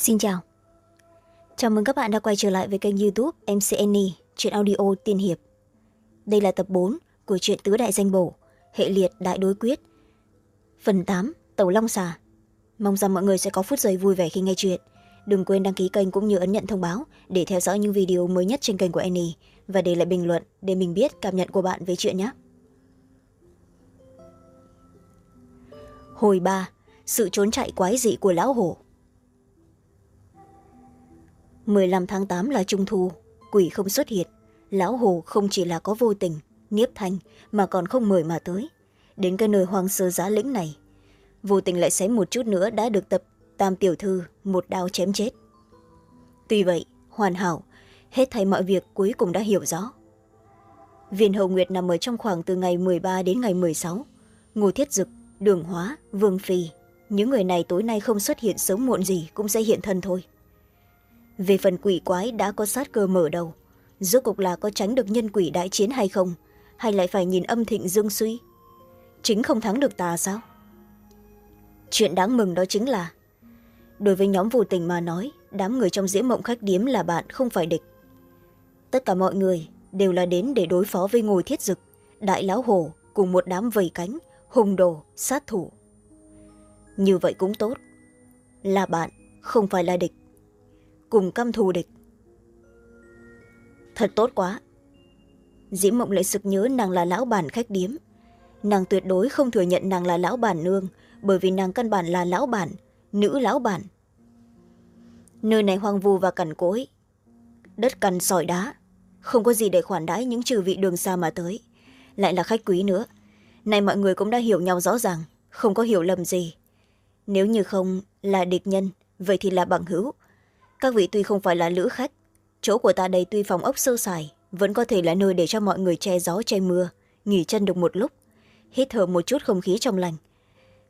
Xin chào. Chào mừng các bạn đã quay trở lại với kênh youtube MCNE, chuyện audio tiên hiệp. Đây là tập bốn của truyện Tứ Đại Danh Bổ, hệ liệt Đại Đối Quyết. Phần tám Tàu Long Xà. Mong rằng mọi người sẽ có phút giây vui vẻ khi nghe chuyện. Đừng quên đăng ký kênh cũng như ấn nhận thông báo để theo dõi những video mới nhất trên kênh của Annie và để lại bình luận để mình biết cảm nhận của bạn về chuyện nhé. Hồi ba Sự trốn chạy quái dị của Lão Hổ 15 tháng tám là trung thu. Quỷ không xuất hiện. Lão hồ không chỉ là có vô tình niếp thanh, mà còn không mời mà tới. Đến cái nơi hoang sơ giá lĩnh này, vô tình lại xém một chút nữa đã được tập tam tiểu thư một đao chém chết. Tuy vậy, hoàn hảo, hết thay mọi việc cuối cùng đã hiểu rõ. Viên hầu nguyệt nằm ở trong khoảng từ ngày m ba đến ngày m sáu. Ngô thiết dực, đường hóa, vương phi, những người này tối nay không xuất hiện sớm muộn gì cũng sẽ hiện thân thôi về phần quỷ quái đã có sát cơ mở đầu, rốt cục là có tránh được nhân quỷ đại chiến hay không, hay lại phải nhìn âm thịnh dương suy? Chính không thắng được tà sao? Chuyện đáng mừng đó chính là, đối với nhóm vô tình mà nói, đám người trong diễm mộng khách điếm là bạn không phải địch. Tất cả mọi người đều là đến để đối phó với ngồi thiết dực, đại lão hồ cùng một đám vầy cánh hùng đồ, sát thủ. Như vậy cũng tốt. Là bạn, không phải là địch cùng căm thù địch. Thật tốt quá. Dĩ mộng lại sực nhớ nàng là lão bản khách điếm. Nàng tuyệt đối không thừa nhận nàng là lão bản nương, bởi vì nàng căn bản là lão bản, nữ lão bản. Nơi này hoang vu và cằn cỗi, đất cằn sỏi đá, không có gì để khoản đãi những trừ vị đường xa mà tới. Lại là khách quý nữa. Nay mọi người cũng đã hiểu nhau rõ ràng, không có hiểu lầm gì. Nếu như không là địch nhân, vậy thì là bằng hữu các vị tuy không phải là lữ khách chỗ của ta đây tuy phòng ốc sơ sài vẫn có thể là nơi để cho mọi người che gió che mưa nghỉ chân được một lúc. Hít thở một chút không khí trong lành.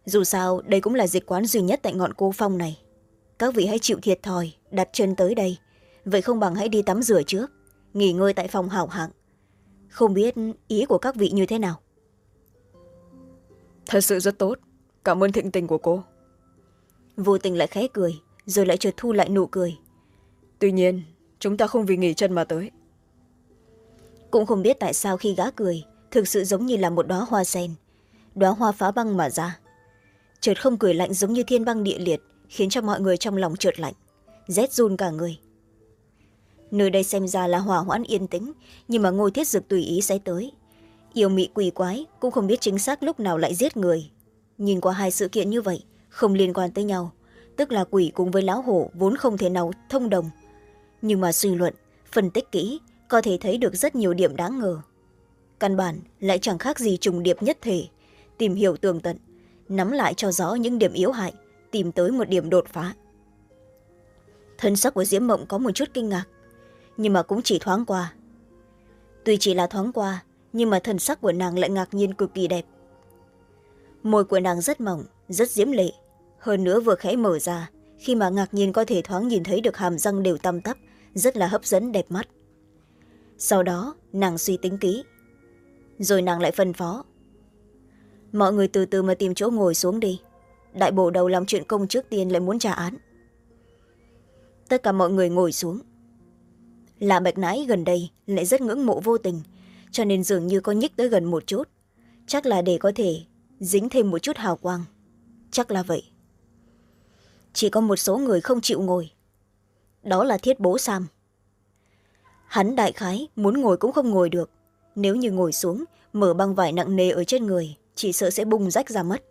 Dù sao đây cũng là dịch quán duy nhất tại ngọn cô phong này. Các vị hãy chịu thiệt thòi đặt chân tới đây. Vậy không bằng hãy đi tắm rửa trước nghỉ ngơi tại phòng hảo hạng. Không biết ý của các vị như thế nào? Thật sự rất tốt. Cảm ơn thịnh tình của cô. Vô tình lại khẽ cười rồi lại chợt thu lại nụ cười. Tuy nhiên chúng ta không vì nghỉ chân mà tới. Cũng không biết tại sao khi gã cười thực sự giống như là một đoá hoa sen. Đoá hoa phá băng mà ra. Chợt không cười lạnh giống như thiên băng địa liệt khiến cho mọi người trong lòng trượt lạnh rét run cả người. Nơi đây xem ra là hỏa hoãn yên tĩnh nhưng mà ngôi thiết dực tùy ý sẽ tới. Yêu mị quỷ quái cũng không biết chính xác lúc nào lại giết người. Nhìn qua hai sự kiện như vậy không liên quan tới nhau tức là quỷ cùng với lão hổ vốn không thể nào thông đồng. Nhưng mà suy luận, phân tích kỹ, có thể thấy được rất nhiều điểm đáng ngờ. Căn bản lại chẳng khác gì trùng điệp nhất thể, tìm hiểu tường tận, nắm lại cho rõ những điểm yếu hại, tìm tới một điểm đột phá. Thân sắc của diễm mộng có một chút kinh ngạc, nhưng mà cũng chỉ thoáng qua. Tuy chỉ là thoáng qua, nhưng mà thân sắc của nàng lại ngạc nhiên cực kỳ đẹp. Môi của nàng rất mỏng, rất diễm lệ hơn nữa vừa khẽ mở ra, khi mà ngạc nhiên có thể thoáng nhìn thấy được hàm răng đều tăm tắp, rất là hấp dẫn, đẹp mắt. Sau đó, nàng suy tính kỹ. Rồi nàng lại phân phó. Mọi người từ từ mà tìm chỗ ngồi xuống đi. Đại bộ đầu làm chuyện công trước tiên lại muốn trả án. Tất cả mọi người ngồi xuống. Là bạch nãi gần đây lại rất ngưỡng mộ vô tình, cho nên dường như có nhích tới gần một chút. Chắc là để có thể dính thêm một chút hào quang. Chắc là vậy chỉ có một số người không chịu ngồi. Đó là thiết bố sam. Hắn đại khái muốn ngồi cũng không ngồi được. Nếu như ngồi xuống, mở băng vải nặng nề ở trên người, chỉ sợ sẽ bung rách ra mất.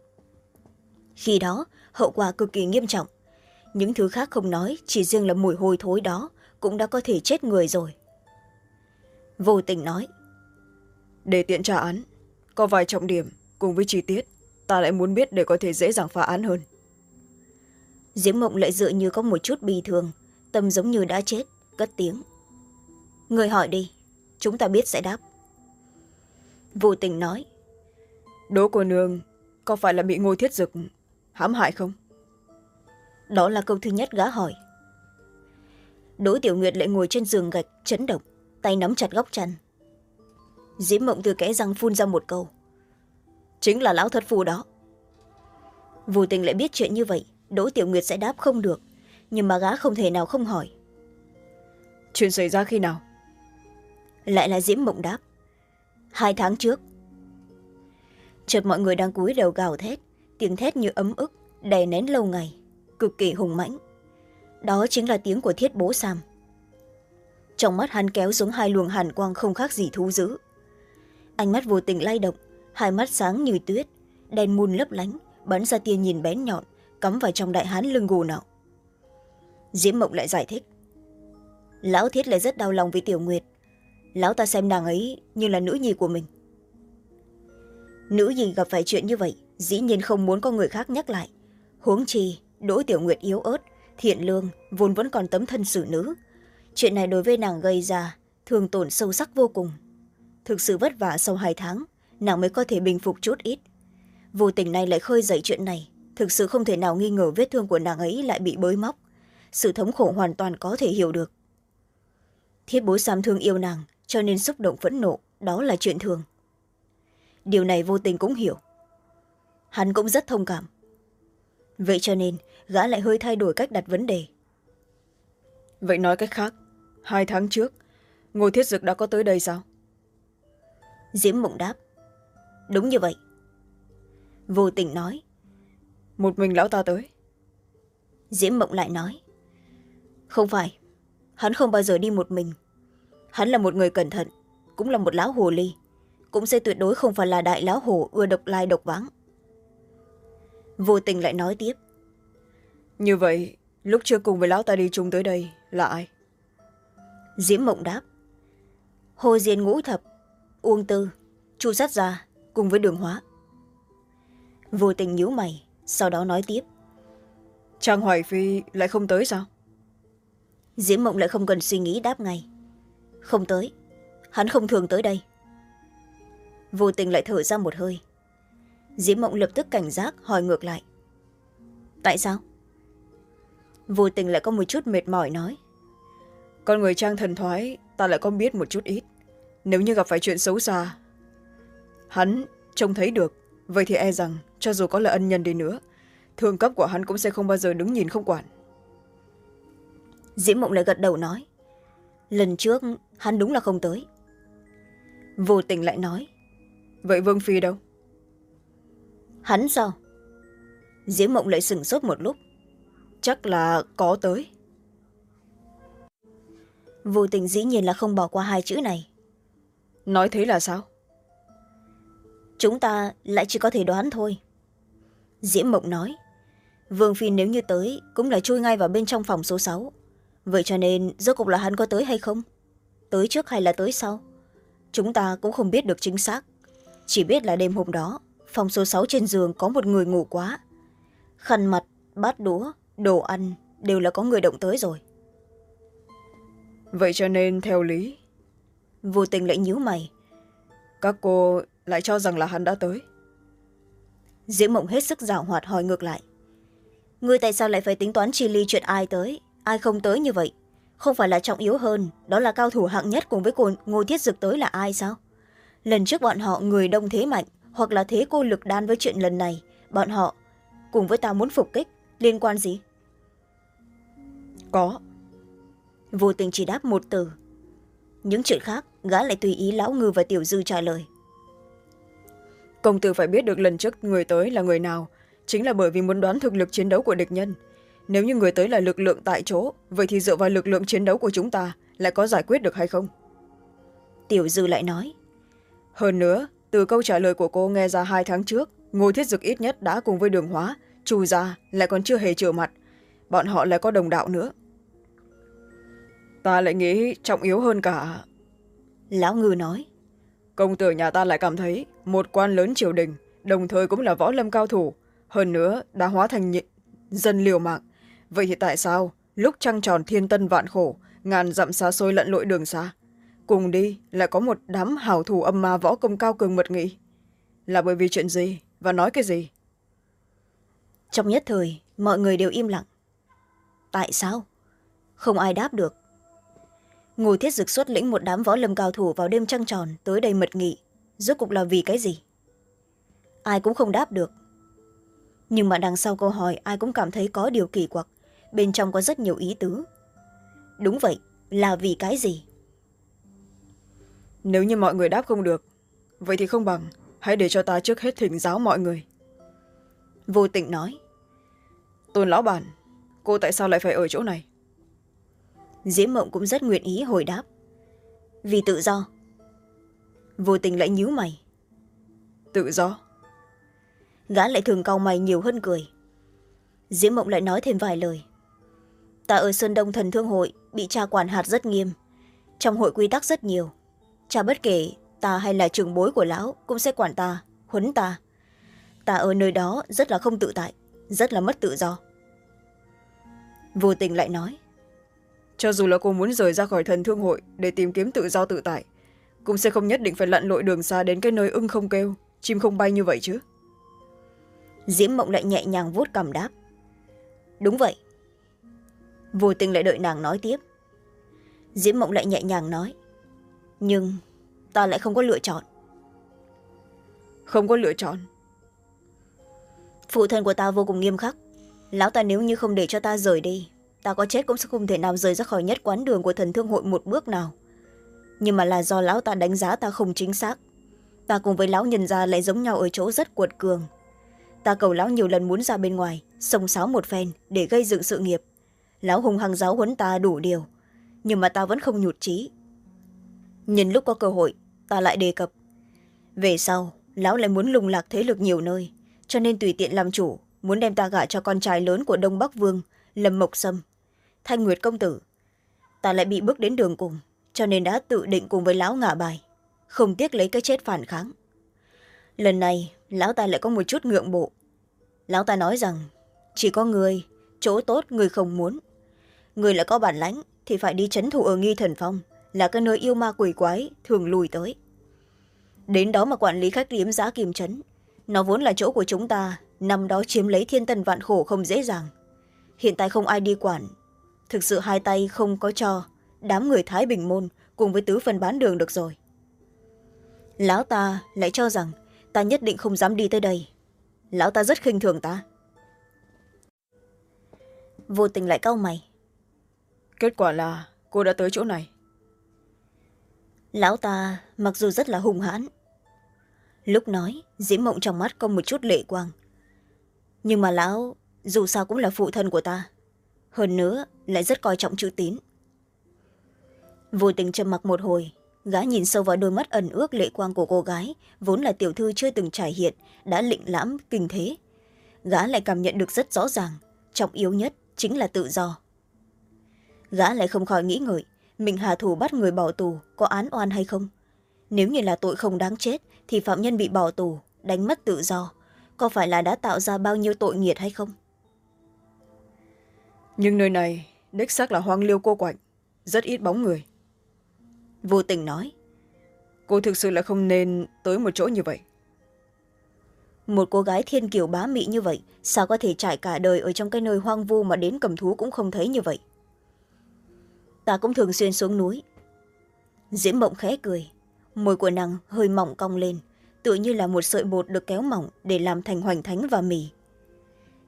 Khi đó, hậu quả cực kỳ nghiêm trọng. Những thứ khác không nói, chỉ riêng là mùi hôi thối đó, cũng đã có thể chết người rồi. Vô tình nói, để tiện trả án, có vài trọng điểm cùng với chi tiết, ta lại muốn biết để có thể dễ dàng phá án hơn diễm mộng lại dựa như có một chút bi thường tâm giống như đã chết cất tiếng. Người hỏi đi chúng ta biết sẽ đáp. Vô tình nói đỗ cô nương có phải là bị ngô thiết dực hãm hại không? Đó là câu thứ nhất gã hỏi. Đỗ tiểu nguyệt lại ngồi trên giường gạch chấn động tay nắm chặt góc chăn. Diễm mộng từ kẽ răng phun ra một câu. Chính là lão thất phu đó. Vô tình lại biết chuyện như vậy đỗ tiểu nguyệt sẽ đáp không được nhưng mà gã không thể nào không hỏi. Chuyện xảy ra khi nào? Lại là diễm mộng đáp. Hai tháng trước. Chợt mọi người đang cúi đầu gào thét tiếng thét như ấm ức đè nén lâu ngày cực kỳ hùng mãnh. Đó chính là tiếng của thiết bố sam. Trong mắt hắn kéo xuống hai luồng hàn quang không khác gì thú dữ. Ánh mắt vô tình lay động hai mắt sáng như tuyết đen mun lấp lánh bắn ra tia nhìn bén nhọn cắm vào trong đại hán lưng gù nào. diễm mộng lại giải thích. Lão thiết lại rất đau lòng vì tiểu nguyệt. Lão ta xem nàng ấy như là nữ nhi của mình. Nữ nhi gặp phải chuyện như vậy, dĩ nhiên không muốn có người khác nhắc lại. Huống chi, đỗ tiểu nguyệt yếu ớt, thiện lương, vốn vẫn còn tấm thân xử nữ. Chuyện này đối với nàng gây ra, thường tổn sâu sắc vô cùng. Thực sự vất vả sau hai tháng, nàng mới có thể bình phục chút ít. Vô tình này lại khơi dậy chuyện này thực sự không thể nào nghi ngờ vết thương của nàng ấy lại bị bới móc. Sự thống khổ hoàn toàn có thể hiểu được. Thiết bối sam thương yêu nàng cho nên xúc động phẫn nộ đó là chuyện thường. Điều này vô tình cũng hiểu. Hắn cũng rất thông cảm. Vậy cho nên gã lại hơi thay đổi cách đặt vấn đề. Vậy nói cách khác hai tháng trước ngô thiết dực đã có tới đây sao? Diễm mộng đáp đúng như vậy. Vô tình nói một mình lão ta tới. Diễm mộng lại nói không phải hắn không bao giờ đi một mình. Hắn là một người cẩn thận cũng là một lão hồ ly cũng sẽ tuyệt đối không phải là đại lão hồ ưa độc lai độc vắng vô tình lại nói tiếp như vậy lúc chưa cùng với lão ta đi chung tới đây là ai? Diễm mộng đáp hồ diên ngũ thập uông tư chu sát gia cùng với đường hóa. Vô tình nhíu mày sau đó nói tiếp. Trang hoài phi lại không tới sao? Diễm mộng lại không cần suy nghĩ đáp ngay. Không tới. Hắn không thường tới đây. Vô tình lại thở ra một hơi. Diễm mộng lập tức cảnh giác hỏi ngược lại. Tại sao? Vô tình lại có một chút mệt mỏi nói. Con người trang thần thoái ta lại có biết một chút ít. Nếu như gặp phải chuyện xấu xa hắn trông thấy được vậy thì e rằng cho dù có là ân nhân đi nữa thường cấp của hắn cũng sẽ không bao giờ đứng nhìn không quản. Diễm mộng lại gật đầu nói lần trước hắn đúng là không tới. Vô tình lại nói vậy vương phi đâu? Hắn sao? Diễm mộng lại sửng sốt một lúc chắc là có tới. Vô tình dĩ nhiên là không bỏ qua hai chữ này. Nói thế là sao chúng ta lại chỉ có thể đoán thôi. Diễm mộng nói vương phi nếu như tới cũng là chui ngay vào bên trong phòng số sáu. Vậy cho nên rốt cục là hắn có tới hay không? Tới trước hay là tới sau? Chúng ta cũng không biết được chính xác. Chỉ biết là đêm hôm đó phòng số sáu trên giường có một người ngủ quá. Khăn mặt bát đũa đồ ăn đều là có người động tới rồi. Vậy cho nên theo lý vô tình lại nhíu mày. các cô lại cho rằng là hắn đã tới. Diễm mộng hết sức giảo hoạt hỏi ngược lại. Ngươi tại sao lại phải tính toán chi ly chuyện ai tới? Ai không tới như vậy? Không phải là trọng yếu hơn đó là cao thủ hạng nhất cùng với cô ngô thiết dực tới là ai sao? Lần trước bọn họ người đông thế mạnh hoặc là thế cô lực đan với chuyện lần này bọn họ cùng với ta muốn phục kích liên quan gì? Có. Vô tình chỉ đáp một từ. Những chuyện khác gã lại tùy ý lão ngư và tiểu dư trả lời công tử phải biết được lần trước người tới là người nào chính là bởi vì muốn đoán thực lực chiến đấu của địch nhân. Nếu như người tới là lực lượng tại chỗ vậy thì dựa vào lực lượng chiến đấu của chúng ta lại có giải quyết được hay không? Tiểu dư lại nói. Hơn nữa từ câu trả lời của cô nghe ra hai tháng trước ngô thiết dực ít nhất đã cùng với đường hóa trù gia lại còn chưa hề trở mặt. Bọn họ lại có đồng đạo nữa. Ta lại nghĩ trọng yếu hơn cả. Lão ngư nói công tử nhà ta lại cảm thấy một quan lớn triều đình, đồng thời cũng là võ lâm cao thủ. Hơn nữa, đã hóa thành nhị... dân liều mạng. Vậy thì tại sao lúc trăng tròn thiên tân vạn khổ, ngàn dặm xa xôi lận lội đường xa, cùng đi lại có một đám hảo thủ âm ma võ công cao cường mật nghị? Là bởi vì chuyện gì và nói cái gì? Trong nhất thời, mọi người đều im lặng. Tại sao? Không ai đáp được ngô thiết dực xuất lĩnh một đám võ lâm cao thủ vào đêm trăng tròn tới đây mật nghị. Rốt cục là vì cái gì? Ai cũng không đáp được. Nhưng mà đằng sau câu hỏi ai cũng cảm thấy có điều kỳ quặc. Bên trong có rất nhiều ý tứ. Đúng vậy là vì cái gì? Nếu như mọi người đáp không được vậy thì không bằng hãy để cho ta trước hết thỉnh giáo mọi người. Vô tình nói. Tôn lão bản cô tại sao lại phải ở chỗ này diễm mộng cũng rất nguyện ý hồi đáp. Vì tự do. Vô tình lại nhíu mày. Tự do? Gã lại thường cau mày nhiều hơn cười. Diễm mộng lại nói thêm vài lời. Ta ở sơn đông thần thương hội bị cha quản hạt rất nghiêm. Trong hội quy tắc rất nhiều. Cha bất kể ta hay là trường bối của lão cũng sẽ quản ta huấn ta. Ta ở nơi đó rất là không tự tại rất là mất tự do. Vô tình lại nói cho dù là cô muốn rời ra khỏi thần thương hội để tìm kiếm tự do tự tại cũng sẽ không nhất định phải lặn lội đường xa đến cái nơi ưng không kêu chim không bay như vậy chứ. Diễm mộng lại nhẹ nhàng vuốt cằm đáp. Đúng vậy. Vô tình lại đợi nàng nói tiếp. Diễm mộng lại nhẹ nhàng nói. Nhưng ta lại không có lựa chọn. Không có lựa chọn. Phụ thân của ta vô cùng nghiêm khắc. Lão ta nếu như không để cho ta rời đi ta có chết cũng sẽ không thể nào rời ra khỏi nhất quán đường của thần thương hội một bước nào. Nhưng mà là do lão ta đánh giá ta không chính xác. Ta cùng với lão nhân gia lại giống nhau ở chỗ rất cuột cường. Ta cầu lão nhiều lần muốn ra bên ngoài, sông sáo một phen để gây dựng sự nghiệp. Lão hùng hăng giáo huấn ta đủ điều, nhưng mà ta vẫn không nhụt trí nhân lúc có cơ hội, ta lại đề cập. Về sau, lão lại muốn lùng lạc thế lực nhiều nơi, cho nên tùy tiện làm chủ, muốn đem ta gả cho con trai lớn của đông bắc vương lâm mộc sâm. Thanh nguyệt công tử, ta lại bị bước đến đường cùng, cho nên đã tự định cùng với lão ngả bài. Không tiếc lấy cái chết phản kháng. Lần này, lão ta lại có một chút ngượng bộ. Lão ta nói rằng, chỉ có người chỗ tốt người không muốn. Người lại có bản lãnh, thì phải đi c h ấ n thủ ở nghi thần phong, là cái nơi yêu ma quỷ quái thường lùi tới. Đến đó mà quản lý khách điếm giá kim trấn nó vốn là chỗ của chúng ta, năm đó chiếm lấy thiên tân vạn khổ không dễ dàng hiện tại không ai đi quản. Thực sự hai tay không có cho. Đám người thái bình môn cùng với tứ phần bán đường được rồi. Lão ta lại cho rằng ta nhất định không dám đi tới đây. Lão ta rất khinh thường ta. Vô tình lại cau mày. Kết quả là cô đã tới chỗ này. Lão ta mặc dù rất là hung hãn. Lúc nói diễm mộng trong mắt có một chút lệ quang. Nhưng mà lão dù sao cũng là phụ thân của ta. Hơn nữa, lại rất coi trọng chữ tín. Vô tình trầm mặc một hồi, gã nhìn sâu vào đôi mắt ẩn ước lệ quang của cô gái, vốn là tiểu thư chưa từng trải hiện, đã lịnh lãm, kinh thế. Gã lại cảm nhận được rất rõ ràng, trọng yếu nhất chính là tự do. Gã lại không khỏi nghĩ ngợi, mình hà thủ bắt người bỏ tù có án oan hay không? Nếu như là tội không đáng chết, thì phạm nhân bị bỏ tù, đánh mất tự do, có phải là đã tạo ra bao nhiêu tội nghiệt hay không? Nhưng nơi này đích xác là hoang liêu cô quạnh. Rất ít bóng người. Vô tình nói. Cô thực sự là không nên tới một chỗ như vậy. Một cô gái thiên kiều bá mị như vậy sao có thể trải cả đời ở trong cái nơi hoang vu mà đến cầm thú cũng không thấy như vậy? Ta cũng thường xuyên xuống núi. Diễm mộng khẽ cười. Môi của nàng hơi mỏng cong lên tựa như là một sợi bột được kéo mỏng để làm thành hoành thánh và mì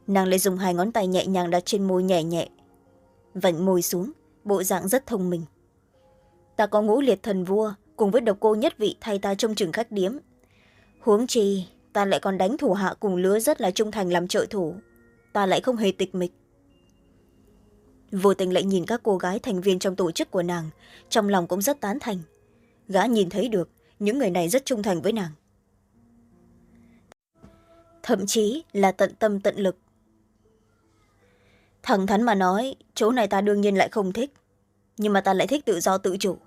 nàng lại dùng hai ngón tay nhẹ nhàng đặt trên môi nhẹ nhẹ. Vảnh môi xuống, bộ dạng rất thông minh. Ta có ngũ liệt thần vua, cùng với độc cô nhất vị thay ta trông chừng khách điếm. Huống chi, ta lại còn đánh thủ hạ cùng lứa rất là trung thành làm trợ thủ. Ta lại không hề tịch mịch. Vô tình lại nhìn các cô gái thành viên trong tổ chức của nàng, trong lòng cũng rất tán thành. Gã nhìn thấy được, những người này rất trung thành với nàng. Thậm chí là tận tâm tận lực thẳng thắn mà nói, chỗ này ta đương nhiên lại không thích, nhưng mà ta lại thích tự do tự chủ.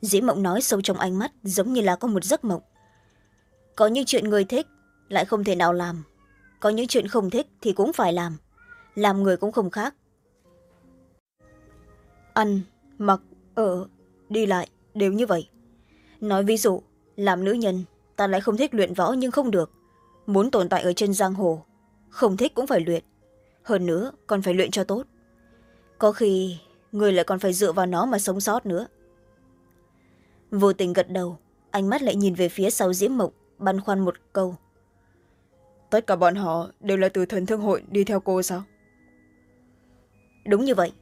Dĩ mộng nói sâu trong ánh mắt, giống như là có một giấc mộng. Có những chuyện người thích lại không thể nào làm, có những chuyện không thích thì cũng phải làm làm người cũng không khác. Ăn, mặc, ở, đi lại đều như vậy. Nói ví dụ, làm nữ nhân, ta lại không thích luyện võ nhưng không được. Muốn tồn tại ở trên giang hồ, không thích cũng phải luyện hơn nữa còn phải luyện cho tốt. Có khi người lại còn phải dựa vào nó mà sống sót nữa. Vô tình gật đầu ánh mắt lại nhìn về phía sau diễm mộng băn khoăn một câu. Tất cả bọn họ đều là từ thần thương hội đi theo cô sao? Đúng như vậy.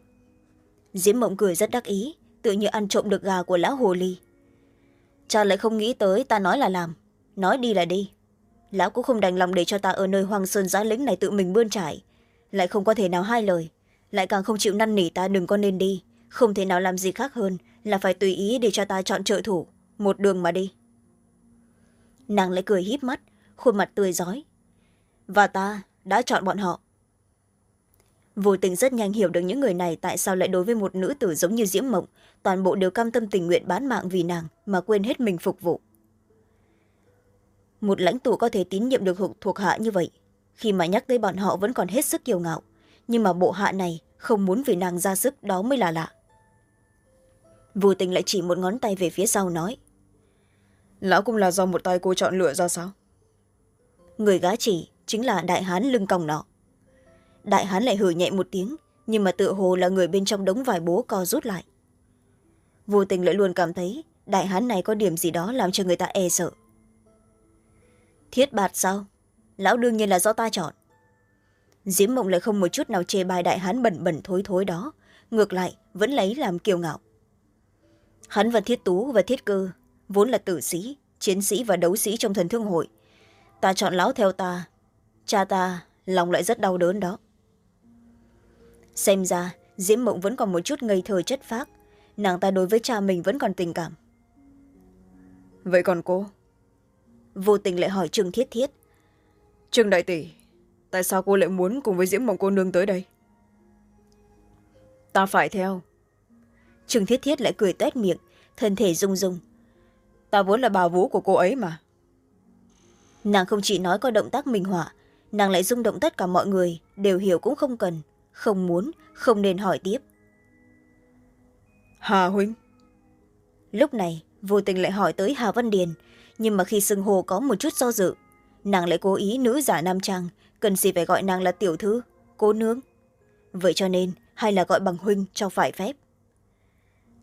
Diễm mộng cười rất đắc ý tự như ăn trộm được gà của lão hồ ly. Cha lại không nghĩ tới ta nói là làm nói đi là đi. Lão cũng không đành lòng để cho ta ở nơi hoang sơn giã lĩnh này tự mình bươn trải lại không có thể nào hai lời. Lại càng không chịu năn nỉ ta đừng có nên đi. Không thể nào làm gì khác hơn là phải tùy ý để cho ta chọn trợ thủ. Một đường mà đi. Nàng lại cười híp mắt, khuôn mặt tươi rói. Và ta đã chọn bọn họ. Vô tình rất nhanh hiểu được những người này tại sao lại đối với một nữ tử giống như diễm mộng, toàn bộ đều cam tâm tình nguyện bán mạng vì nàng mà quên hết mình phục vụ. Một lãnh tụ có thể tín nhiệm được thuộc hạ như vậy khi mà nhắc tới bọn họ vẫn còn hết sức kiêu ngạo. Nhưng mà bộ hạ này không muốn vì nàng ra sức đó mới là lạ. Vô tình lại chỉ một ngón tay về phía sau nói lão cũng là do một tay cô chọn lựa ra sao? Người gá chỉ chính là đại hán lưng còng nọ. Đại hán lại hử nhẹ một tiếng nhưng mà tự hồ là người bên trong đống vải bố co rút lại. Vô tình lại luôn cảm thấy đại hán này có điểm gì đó làm cho người ta e sợ. Thiết bạt sao lão đương nhiên là do ta chọn. Diễm mộng lại không một chút nào chê bài đại hán bẩn bẩn thối thối đó. Ngược lại vẫn lấy làm kiêu ngạo. Hắn và thiết tú và thiết cơ vốn là tử sĩ chiến sĩ và đấu sĩ trong thần thương hội. Ta chọn lão theo ta cha ta lòng lại rất đau đớn đó. Xem ra diễm mộng vẫn còn một chút ngây thơ chất phác. Nàng ta đối với cha mình vẫn còn tình cảm. Vậy còn cô? Vô tình lại hỏi trương thiết thiết trương đại tỷ tại sao cô lại muốn cùng với diễm mộng cô nương tới đây? Ta phải theo. Trương thiết thiết lại cười tét miệng thân thể rung rung. Ta vốn là bà vú của cô ấy mà. Nàng không chỉ nói có động tác minh họa nàng lại rung động tất cả mọi người đều hiểu cũng không cần không muốn không nên hỏi tiếp. Hà huynh. Lúc này vô tình lại hỏi tới hà văn điền nhưng mà khi xưng hồ có một chút do dự nàng lại cố ý nữ giả nam trang. Cần gì phải gọi nàng là tiểu thư cô nương? Vậy cho nên hay là gọi bằng huynh cho phải phép.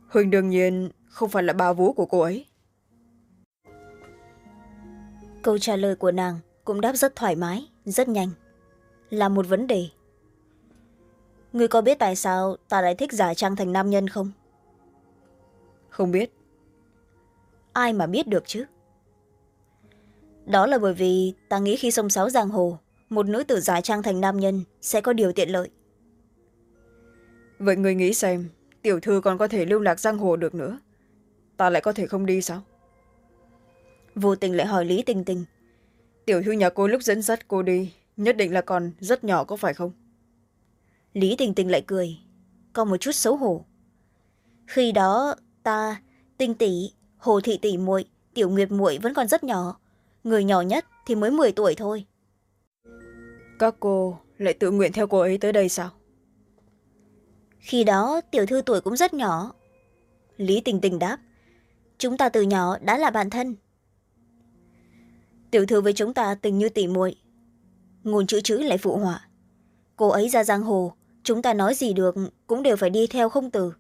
Huynh đương nhiên không phải là bà vú của cô ấy. Câu trả lời của nàng cũng đáp rất thoải mái rất nhanh. Là một vấn đề. Người có biết tại sao ta lại thích giả trang thành nam nhân không? Không biết. Ai mà biết được chứ đó là bởi vì ta nghĩ khi sông sáo giang hồ một nữ tử giả trang thành nam nhân sẽ có điều tiện lợi. Vậy người nghĩ xem tiểu thư còn có thể lưu lạc giang hồ được nữa. Ta lại có thể không đi sao? Vô tình lại hỏi lý tinh tinh tiểu thư nhà cô lúc dẫn dắt cô đi nhất định là còn rất nhỏ có phải không? Lý tinh tinh lại cười có một chút xấu hổ. Khi đó ta tinh tỷ hồ thị tỷ muội tiểu nguyệt muội vẫn còn rất nhỏ người nhỏ nhất thì mới m tuổi thôi. Các cô lại tự nguyện theo cô ấy tới đây sao? Khi đó tiểu thư tuổi cũng rất nhỏ. Lý tình tình đáp chúng ta từ nhỏ đã là bạn thân. Tiểu thư với chúng ta tình như tỉ muội. Ngôn chữ chữ lại phụ họa. Cô ấy ra giang hồ chúng ta nói gì được cũng đều phải đi theo không từ.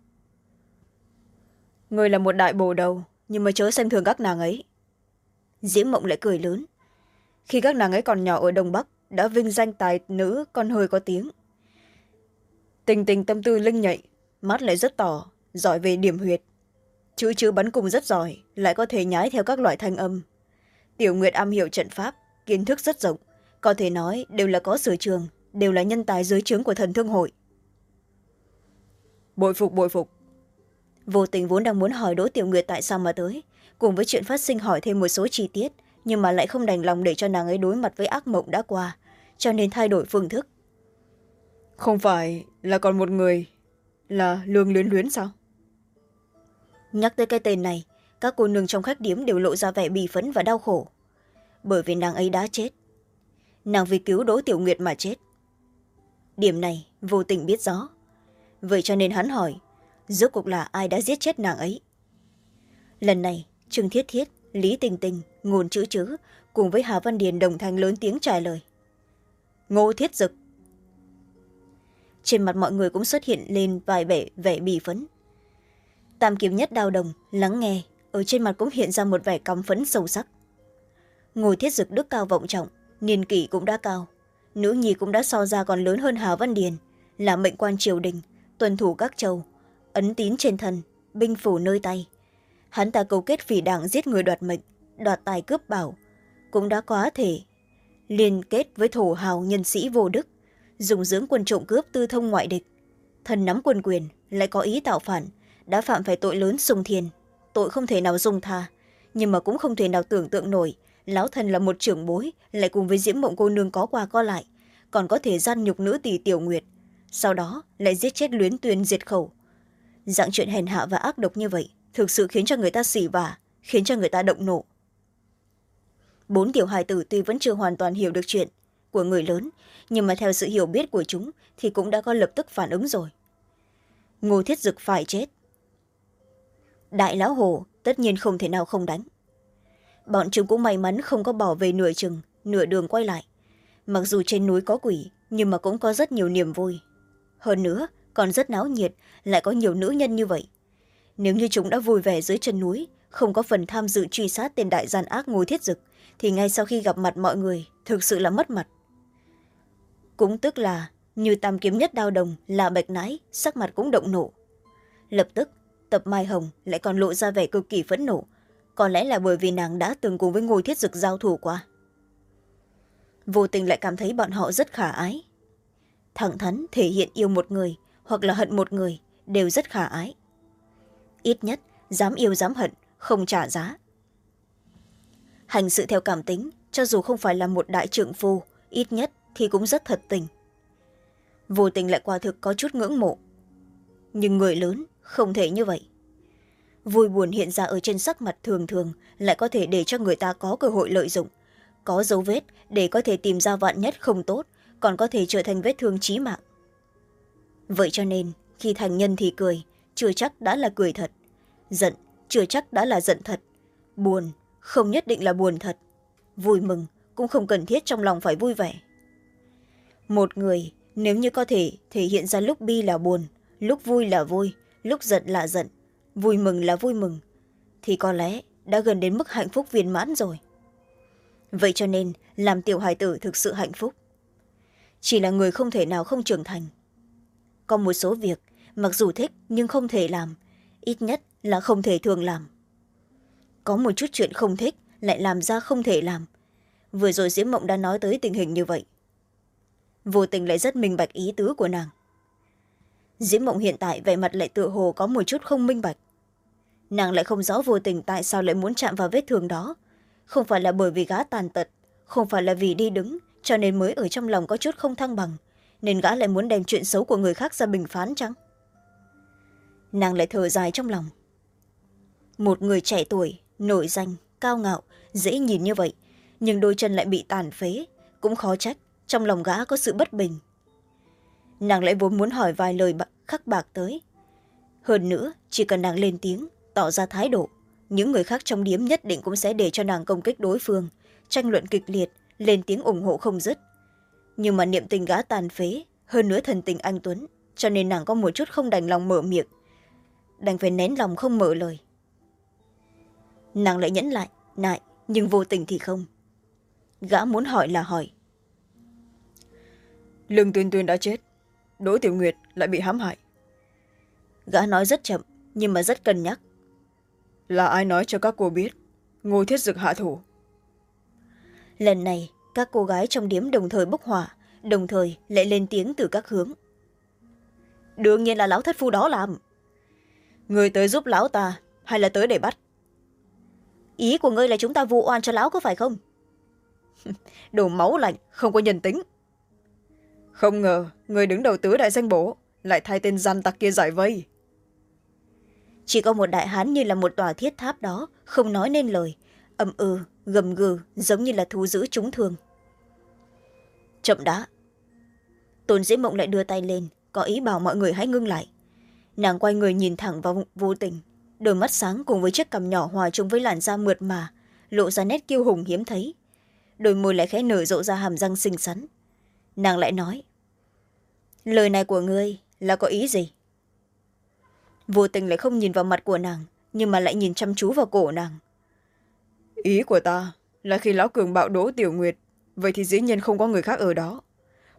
Người là một đại bồ đầu nhưng mà chớ xem thường các nàng ấy diễm mộng lại cười lớn. Khi các nàng ấy còn nhỏ ở đông bắc đã vinh danh tài nữ con hơi có tiếng. Tình tình tâm tư linh nhạy mắt lại rất tỏ giỏi về điểm huyệt. Chữ chữ bắn cung rất giỏi lại có thể nhái theo các loại thanh âm. Tiểu nguyệt am hiểu trận pháp kiến thức rất rộng có thể nói đều là có sở trường đều là nhân tài dưới trướng của thần thương hội. Bội phục bội phục. Vô tình vốn đang muốn hỏi đỗ tiểu nguyệt tại sao mà tới cùng với chuyện phát sinh hỏi thêm một số chi tiết nhưng mà lại không đành lòng để cho nàng ấy đối mặt với ác mộng đã qua cho nên thay đổi phương thức. Không phải là còn một người là lương luyến luyến sao? Nhắc tới cái tên này các cô nương trong khách điếm đều lộ ra vẻ bì phấn và đau khổ. Bởi vì nàng ấy đã chết. Nàng vì cứu đỗ tiểu nguyệt mà chết. Điểm này vô tình biết rõ. Vậy cho nên hắn hỏi rốt cuộc là ai đã giết chết nàng ấy? Lần này trương thiết thiết, lý tình tình, ngôn chữ chữ cùng với hà văn điền đồng thanh lớn tiếng trả lời. Ngô thiết dực. Trên mặt mọi người cũng xuất hiện lên vài vẻ vẻ bì phấn. Tam kiếm nhất đau đồng lắng nghe, ở trên mặt cũng hiện ra một vẻ cắm phấn sâu sắc. Ngô thiết dực đức cao vọng trọng, niên kỷ cũng đã cao, nữ nhi cũng đã so ra còn lớn hơn hà văn điền, là mệnh quan triều đình, tuân thủ các châu, ấn tín trên thân, binh phủ nơi tay hắn ta cấu kết phỉ đảng giết người đoạt mệnh, đoạt tài cướp bảo. Cũng đã quá thể liên kết với thổ hào nhân sĩ vô đức, dùng dưỡng quân trộm cướp tư thông ngoại địch. Thần nắm quân quyền, lại có ý tạo phản, đã phạm phải tội lớn sùng thiền. Tội không thể nào dung tha, nhưng mà cũng không thể nào tưởng tượng nổi, lão thần là một trưởng bối, lại cùng với diễm mộng cô nương có qua có lại, còn có thể gian nhục nữ tỷ tiểu nguyệt, sau đó lại giết chết luyến tuyên diệt khẩu. Dạng chuyện hèn hạ và ác độc như vậy thực sự khiến cho người ta xỉ vả, khiến cho người ta động nộ. Bốn tiểu hài tử tuy vẫn chưa hoàn toàn hiểu được chuyện của người lớn, nhưng mà theo sự hiểu biết của chúng thì cũng đã có lập tức phản ứng rồi. Ngô thiết dực phải chết. Đại lão hồ tất nhiên không thể nào không đánh. Bọn chúng cũng may mắn không có bỏ về nửa chừng, nửa đường quay lại. Mặc dù trên núi có quỷ, nhưng mà cũng có rất nhiều niềm vui. Hơn nữa, còn rất náo nhiệt, lại có nhiều nữ nhân như vậy nếu như chúng đã vui vẻ dưới chân núi không có phần tham dự truy sát tên đại gian ác ngô thiết dực thì ngay sau khi gặp mặt mọi người thực sự là mất mặt. Cũng tức là như tam kiếm nhất đao đồng là bạch nãi sắc mặt cũng động nổ, lập tức tập mai hồng lại còn lộ ra vẻ cực kỳ phẫn nộ có lẽ là bởi vì nàng đã từng cùng với ngô thiết dực giao thủ qua. Vô tình lại cảm thấy bọn họ rất khả ái. Thẳng thắn thể hiện yêu một người hoặc là hận một người đều rất khả ái ít nhất, dám yêu dám hận, không trả giá. Hành sự theo cảm tính, cho dù không phải là một đại trượng phu, ít nhất thì cũng rất thật tình. Vô tình lại quả thực có chút ngưỡng mộ. Nhưng người lớn không thể như vậy. Vui buồn hiện ra ở trên sắc mặt thường thường lại có thể để cho người ta có cơ hội lợi dụng. Có dấu vết để có thể tìm ra vạn nhất không tốt, còn có thể trở thành vết thương trí mạng. Vậy cho nên, khi thành nhân thì cười, chưa chắc đã là cười thật giận, chưa chắc đã là giận thật. Buồn, không nhất định là buồn thật. Vui mừng, cũng không cần thiết trong lòng phải vui vẻ. Một người, nếu như có thể thể hiện ra lúc bi là buồn, lúc vui là vui, lúc giận là giận, vui mừng là vui mừng, thì có lẽ đã gần đến mức hạnh phúc viên mãn rồi. Vậy cho nên, làm tiểu hài tử thực sự hạnh phúc. Chỉ là người không thể nào không trưởng thành. Có một số việc, mặc dù thích nhưng không thể làm, ít nhất là không thể thường làm. Có một chút chuyện không thích, lại làm ra không thể làm. Vừa rồi diễm mộng đã nói tới tình hình như vậy. Vô tình lại rất minh bạch ý tứ của nàng. Diễm mộng hiện tại vẻ mặt lại tự hồ có một chút không minh bạch. Nàng lại không rõ vô tình tại sao lại muốn chạm vào vết thương đó. Không phải là bởi vì gã tàn tật, không phải là vì đi đứng, cho nên mới ở trong lòng có chút không thăng bằng, nên gã lại muốn đem chuyện xấu của người khác ra bình phán chăng? Nàng lại thở dài trong lòng một người trẻ tuổi, nổi danh, cao ngạo, dễ nhìn như vậy, nhưng đôi chân lại bị tàn phế, cũng khó trách, trong lòng gã có sự bất bình. Nàng lại vốn muốn hỏi vài lời khắc bạc tới. Hơn nữa, chỉ cần nàng lên tiếng, tỏ ra thái độ, những người khác trong điếm nhất định cũng sẽ để cho nàng công kích đối phương, tranh luận kịch liệt, lên tiếng ủng hộ không dứt. Nhưng mà niệm tình gã tàn phế, hơn nữa thần tình anh tuấn, cho nên nàng có một chút không đành lòng mở miệng. Đành phải nén lòng không mở lời nàng lại nhẫn lại nại nhưng vô tình thì không. Gã muốn hỏi là hỏi. Lương tuyên tuyên đã chết đỗ tiểu nguyệt lại bị hãm hại. Gã nói rất chậm nhưng mà rất cân nhắc. Là ai nói cho các cô biết ngô thiết dực hạ thủ? Lần này các cô gái trong điếm đồng thời bốc hỏa đồng thời lại lên tiếng từ các hướng. Đương nhiên là lão thất phu đó làm. Người tới giúp lão ta hay là tới để bắt ý của ngươi là chúng ta vụ oan cho lão có phải không? Đồ máu lạnh, không có nhân tính. Không ngờ, người đứng đầu tứ đại danh bổ lại thay tên gian tặc kia giải vây. Chỉ có một đại hán như là một tòa thiết tháp đó, không nói nên lời. Ầm ừ gầm gừ, giống như là thú giữ chúng thường. Chậm đã. Tôn dĩ mộng lại đưa tay lên, có ý bảo mọi người hãy ngưng lại. Nàng quay người nhìn thẳng vào vô tình đôi mắt sáng cùng với chiếc cằm nhỏ hòa chung với làn da mượt mà, lộ ra nét kiêu hùng hiếm thấy. Đôi môi lại khẽ nở rộ ra hàm răng xinh xắn. Nàng lại nói, lời này của ngươi là có ý gì? Vô tình lại không nhìn vào mặt của nàng, nhưng mà lại nhìn chăm chú vào cổ nàng. Ý của ta là khi lão cường bạo đỗ tiểu nguyệt, vậy thì dĩ nhiên không có người khác ở đó.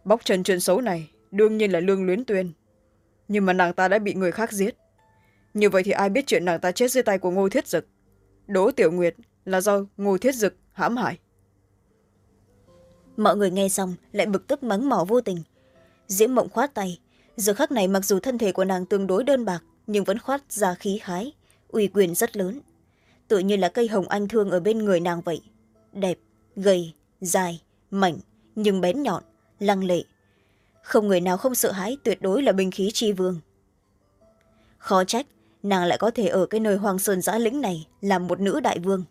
Bóc trần chuyện xấu này đương nhiên là lương luyến tuyên. Nhưng mà nàng ta đã bị người khác giết như vậy thì ai biết chuyện nàng ta chết dưới tay của ngô thiết dực? Đỗ tiểu nguyệt là do ngô thiết dực hãm hại. Mọi người nghe xong lại bực tức mắng mỏ vô tình. Diễm mộng khoát tay. Giờ khắc này mặc dù thân thể của nàng tương đối đơn bạc, nhưng vẫn khoát ra khí khái uy quyền rất lớn. Tự như là cây hồng anh thương ở bên người nàng vậy. Đẹp, gầy, dài, mảnh, nhưng bén nhọn, lăng lệ. Không người nào không sợ hãi tuyệt đối là binh khí tri vương. Khó trách nàng lại có thể ở cái nơi hoàng sơn giã lĩnh này làm một nữ đại vương.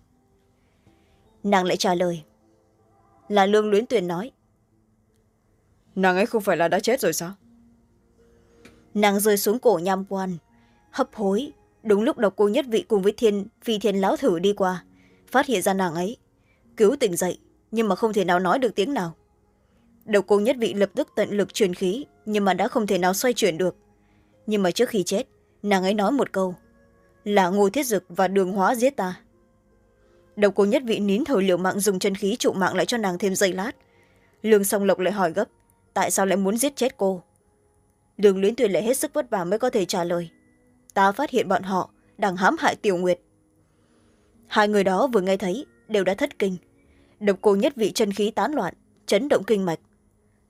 Nàng lại trả lời. Là lương luyến tuyền nói. Nàng ấy không phải là đã chết rồi sao? Nàng rơi xuống cổ nham quan hấp hối đúng lúc độc cô nhất vị cùng với thiên phi thiên lão thử đi qua phát hiện ra nàng ấy cứu tỉnh dậy nhưng mà không thể nào nói được tiếng nào. Độc cô nhất vị lập tức tận lực truyền khí nhưng mà đã không thể nào xoay chuyển được. Nhưng mà trước khi chết nàng ấy nói một câu. Là ngô thiết dực và đường hóa giết ta. Độc cô nhất vị nín thở liều mạng dùng chân khí trụ mạng lại cho nàng thêm giây lát. Lương song lộc lại hỏi gấp, tại sao lại muốn giết chết cô? Đường luyến tuyền lại hết sức vất vả mới có thể trả lời. Ta phát hiện bọn họ đang hãm hại tiểu nguyệt. Hai người đó vừa nghe thấy, đều đã thất kinh. Độc cô nhất vị chân khí tán loạn, chấn động kinh mạch.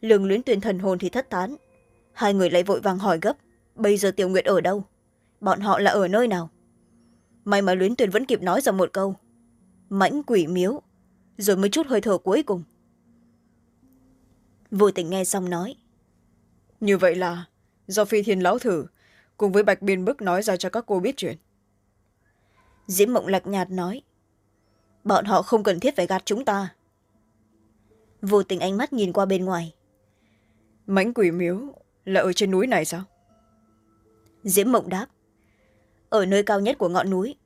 Lương luyến tuyền thần hồn thì thất tán. Hai người lại vội vàng hỏi gấp, bây giờ tiểu nguyệt ở đâu? Bọn họ là ở nơi nào? May mà luyến tuyền vẫn kịp nói ra một câu. Mãnh quỷ miếu. Rồi mới chút hơi thở cuối cùng. Vô tình nghe xong nói. Như vậy là do phi thiên lão thử cùng với bạch biên bức nói ra cho các cô biết chuyện. Diễm mộng lạch nhạt nói. Bọn họ không cần thiết phải gạt chúng ta. Vô tình ánh mắt nhìn qua bên ngoài. Mãnh quỷ miếu là ở trên núi này sao? Diễm mộng đáp ở nơi cao nhất của ngọn núi.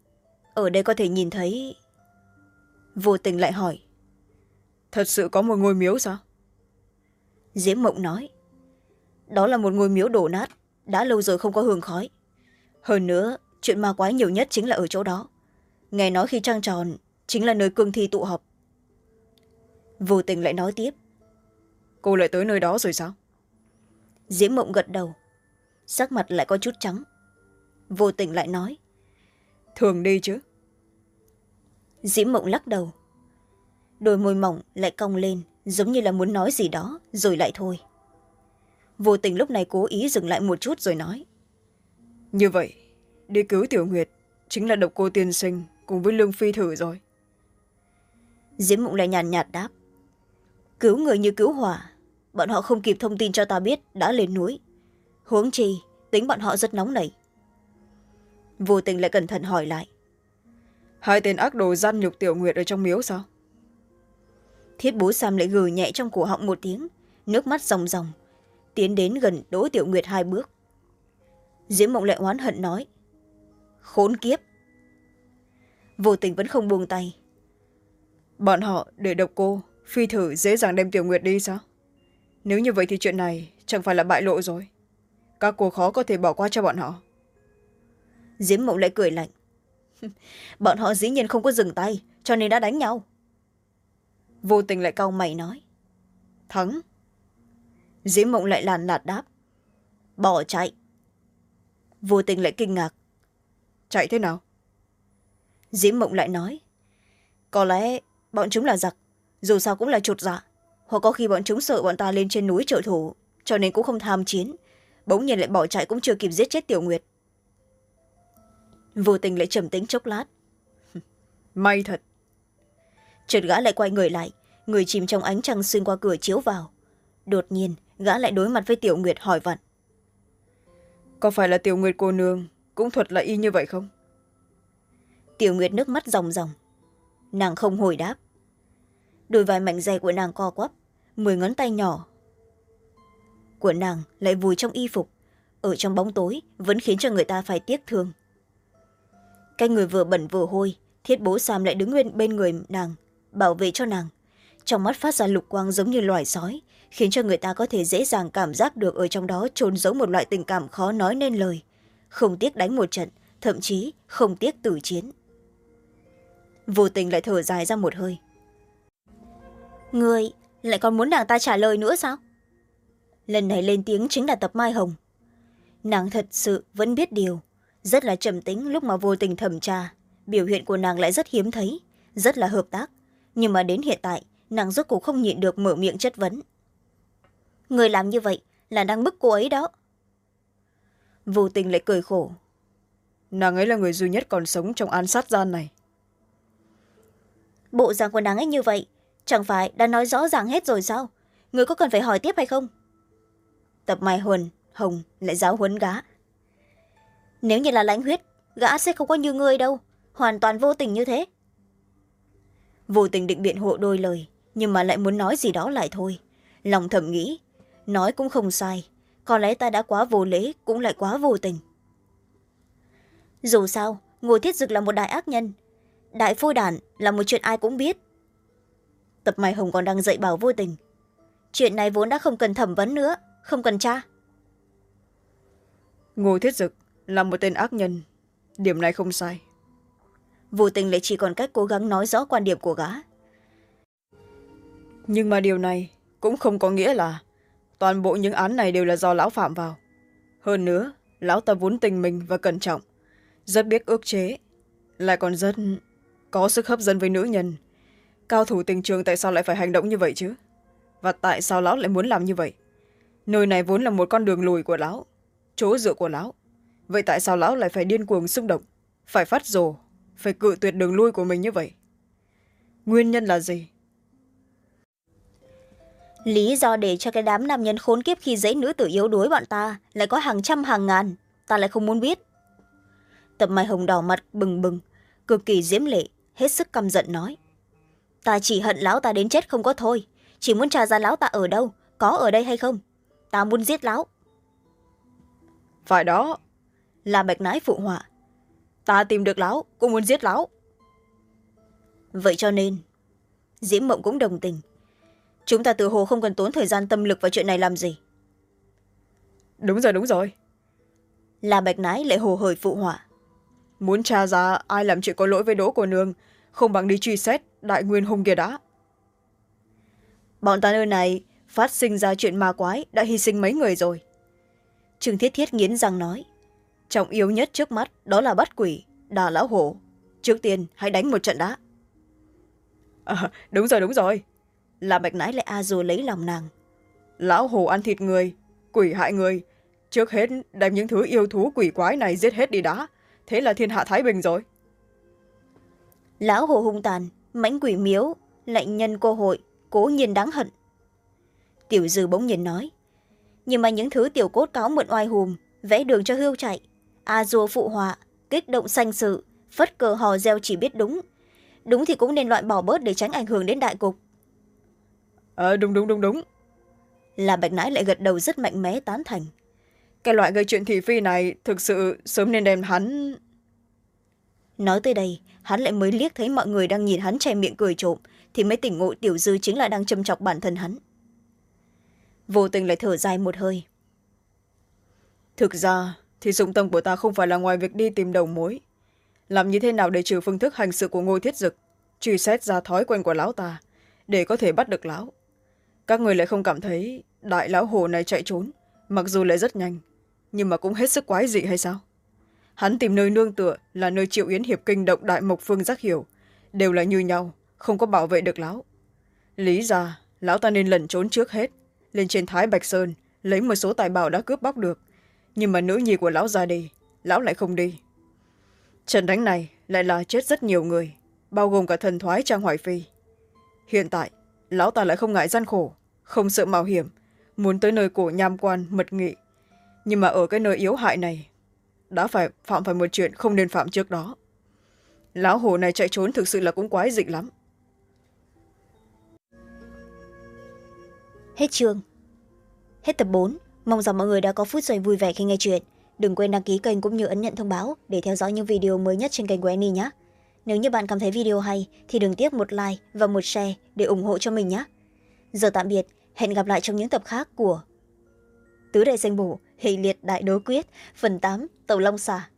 Ở đây có thể nhìn thấy vô tình lại hỏi. Thật sự có một ngôi miếu sao? Diễm mộng nói. Đó là một ngôi miếu đổ nát đã lâu rồi không có hương khói. Hơn nữa chuyện ma quái nhiều nhất chính là ở chỗ đó. Nghe nói khi trăng tròn chính là nơi cương thi tụ họp. Vô tình lại nói tiếp. Cô lại tới nơi đó rồi sao? Diễm mộng gật đầu. Sắc mặt lại có chút trắng vô tình lại nói. Thường đi chứ. Diễm mộng lắc đầu. Đôi môi mỏng lại cong lên, giống như là muốn nói gì đó, rồi lại thôi. Vô tình lúc này cố ý dừng lại một chút rồi nói. Như vậy, đi cứu tiểu nguyệt chính là độc cô tiên sinh cùng với lương phi thử rồi. Diễm mộng lại nhàn nhạt đáp. Cứu người như cứu hỏa, bọn họ không kịp thông tin cho ta biết đã lên núi. Huống chi, tính bọn họ rất nóng nảy vô tình lại cẩn thận hỏi lại. Hai tên ác đồ gian nhục tiểu nguyệt ở trong miếu sao? Thiết bố sam lại gừ nhẹ trong cổ họng một tiếng nước mắt ròng ròng tiến đến gần đỗ tiểu nguyệt hai bước. Diễm mộng lại oán hận nói khốn kiếp. Vô tình vẫn không buông tay. Bọn họ để độc cô phi thử dễ dàng đem tiểu nguyệt đi sao? Nếu như vậy thì chuyện này chẳng phải là bại lộ rồi. Các cô khó có thể bỏ qua cho bọn họ diễm mộng lại cười lạnh. Bọn họ dĩ nhiên không có dừng tay cho nên đã đánh nhau. Vô tình lại cau mày nói. Thắng. Diễm mộng lại làn lạt đáp. Bỏ chạy. Vô tình lại kinh ngạc. Chạy thế nào? Diễm mộng lại nói. Có lẽ bọn chúng là giặc dù sao cũng là chột dạ. Hoặc có khi bọn chúng sợ bọn ta lên trên núi trợ thủ cho nên cũng không tham chiến. Bỗng nhiên lại bỏ chạy cũng chưa kịp giết chết tiểu nguyệt vô tình lại trầm tính chốc lát. May thật. Chợt gã lại quay người lại người chìm trong ánh trăng xuyên qua cửa chiếu vào. Đột nhiên gã lại đối mặt với tiểu nguyệt hỏi vặn. Có phải là tiểu nguyệt cô nương cũng thuật lại y như vậy không? Tiểu nguyệt nước mắt ròng ròng. Nàng không hồi đáp. Đôi vai mảnh dày của nàng co quắp mười ngón tay nhỏ của nàng lại vùi trong y phục. Ở trong bóng tối vẫn khiến cho người ta phải tiếc thương cái người vừa bẩn vừa hôi thiết bố sam lại đứng bên, bên người nàng bảo vệ cho nàng. Trong mắt phát ra lục quang giống như loài sói khiến cho người ta có thể dễ dàng cảm giác được ở trong đó trôn giấu một loại tình cảm khó nói nên lời. Không tiếc đánh một trận thậm chí không tiếc tử chiến. Vô tình lại thở dài ra một hơi. Người lại còn muốn nàng ta trả lời nữa sao? Lần này lên tiếng chính là tập mai hồng. Nàng thật sự vẫn biết điều rất là trầm tính lúc mà vô tình thẩm tra. Biểu hiện của nàng lại rất hiếm thấy rất là hợp tác. Nhưng mà đến hiện tại nàng rốt cuộc không nhịn được mở miệng chất vấn. Người làm như vậy là đang bức cô ấy đó. Vô tình lại cười khổ. Nàng ấy là người duy nhất còn sống trong án sát gian này. Bộ dạng của nàng ấy như vậy chẳng phải đã nói rõ ràng hết rồi sao? Người có cần phải hỏi tiếp hay không? Tập mai huần hồng lại giáo huấn gã nếu như là lãnh huyết gã sẽ không có như ngươi đâu. Hoàn toàn vô tình như thế. Vô tình định biện hộ đôi lời nhưng mà lại muốn nói gì đó lại thôi. Lòng thầm nghĩ nói cũng không sai. Có lẽ ta đã quá vô lễ cũng lại quá vô tình. Dù sao ngô thiết dực là một đại ác nhân. Đại phôi đản là một chuyện ai cũng biết. Tập mai hồng còn đang dạy bảo vô tình. Chuyện này vốn đã không cần thẩm vấn nữa không cần tra. Ngô thiết dực là một tên ác nhân. Điểm này không sai. Vô tình lại chỉ còn cách cố gắng nói rõ quan điểm của gã. Nhưng mà điều này cũng không có nghĩa là toàn bộ những án này đều là do lão phạm vào. Hơn nữa lão ta vốn tình mình và cẩn trọng rất biết ước chế lại còn rất có sức hấp dẫn với nữ nhân. Cao thủ tình trường tại sao lại phải hành động như vậy chứ? Và tại sao lão lại muốn làm như vậy? Nơi này vốn là một con đường lùi của lão chỗ dựa của lão vậy tại sao lão lại phải điên cuồng xung động? Phải phát rồ phải cự tuyệt đường lui của mình như vậy? Nguyên nhân là gì? Lý do để cho cái đám nam nhân khốn kiếp khi dãy nữ tử yếu đuối bọn ta lại có hàng trăm hàng ngàn ta lại không muốn biết. Tập mai hồng đỏ mặt bừng bừng cực kỳ diễm lệ hết sức căm giận nói. Ta chỉ hận lão ta đến chết không có thôi chỉ muốn tra ra lão ta ở đâu có ở đây hay không? Ta muốn giết lão. Phải đó là bạch nãi phụ họa. Ta tìm được lão cũng muốn giết lão. Vậy cho nên diễm mộng cũng đồng tình. Chúng ta tự hồ không cần tốn thời gian tâm lực vào chuyện này làm gì. Đúng rồi đúng rồi. Là bạch nái lại hồ hởi phụ họa. Muốn tra ra ai làm chuyện có lỗi với đỗ của nương không bằng đi truy xét đại nguyên hùng kia đã. Bọn ta nơi này phát sinh ra chuyện ma quái đã hy sinh mấy người rồi. Trương thiết thiết nghiến răng nói trọng yếu nhất trước mắt đó là bắt quỷ đà lão hổ. Trước tiên hãy đánh một trận đã. À, đúng rồi đúng rồi. Là bạch nãi lại a dù lấy lòng nàng. Lão hổ ăn thịt người quỷ hại người. Trước hết đem những thứ yêu thú quỷ quái này giết hết đi đã. Thế là thiên hạ thái bình rồi. Lão hồ hung tàn mãnh quỷ miếu lệnh nhân cô hội cố nhiên đáng hận. Tiểu dư bỗng nhiên nói nhưng mà những thứ tiểu cốt cáo mượn oai hùm vẽ đường cho hưu chạy a dua phụ họa kích động sanh sự phất cờ hò reo chỉ biết đúng. Đúng thì cũng nên loại bỏ bớt để tránh ảnh hưởng đến đại cục. Ờ đúng đúng đúng đúng. Là bạch nãi lại gật đầu rất mạnh mẽ tán thành. Cái loại gây chuyện thị phi này thực sự sớm nên đem hắn. Nói tới đây hắn lại mới liếc thấy mọi người đang nhìn hắn che miệng cười trộm thì mới tỉnh ngộ tiểu dư chính là đang châm chọc bản thân hắn. Vô tình lại thở dài một hơi. Thực ra thì dụng tâm của ta không phải là ngoài việc đi tìm đầu mối. Làm như thế nào để trừ phương thức hành sự của ngô thiết dực, truy xét ra thói quen của lão ta, để có thể bắt được lão? Các người lại không cảm thấy đại lão hồ này chạy trốn, mặc dù lại rất nhanh, nhưng mà cũng hết sức quái dị hay sao? Hắn tìm nơi nương tựa là nơi triệu yến hiệp kinh động đại mộc phương giác hiểu, đều là như nhau, không có bảo vệ được lão. Lý ra, lão ta nên lẩn trốn trước hết, lên trên thái bạch sơn, lấy một số tài bảo đã cướp bóc được nhưng mà nữ nhi của lão ra đi, lão lại không đi. Trận đánh này lại là chết rất nhiều người, bao gồm cả thần thoái trang hoài phi. Hiện tại, lão ta lại không ngại gian khổ, không sợ mạo hiểm, muốn tới nơi cổ nham quan mật nghị. Nhưng mà ở cái nơi yếu hại này, đã phải phạm phải một chuyện không nên phạm trước đó. Lão hồ này chạy trốn thực sự là cũng quái dị lắm. Hết chương. Hết tập bốn mong rằng mọi người đã có phút giây vui vẻ khi nghe chuyện. Đừng quên đăng ký kênh cũng như ấn nhận thông báo để theo dõi những video mới nhất trên kênh của Annie nhé. Nếu như bạn cảm thấy video hay, thì đừng tiếc một like và một share để ủng hộ cho mình nhé. Giờ tạm biệt, hẹn gặp lại trong những tập khác của tứ đại danh bổ hệ liệt đại đối quyết, phần tám, tàu long xà.